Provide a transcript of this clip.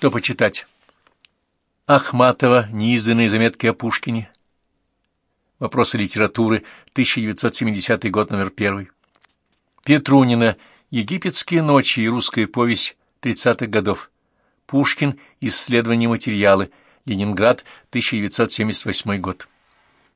Что почитать? Ахматова, неизданные заметки о Пушкине. Вопросы литературы, 1970 год, номер первый. Петрунина, Египетские ночи и русская повесть 30-х годов. Пушкин, исследования материалы, Ленинград, 1978 год.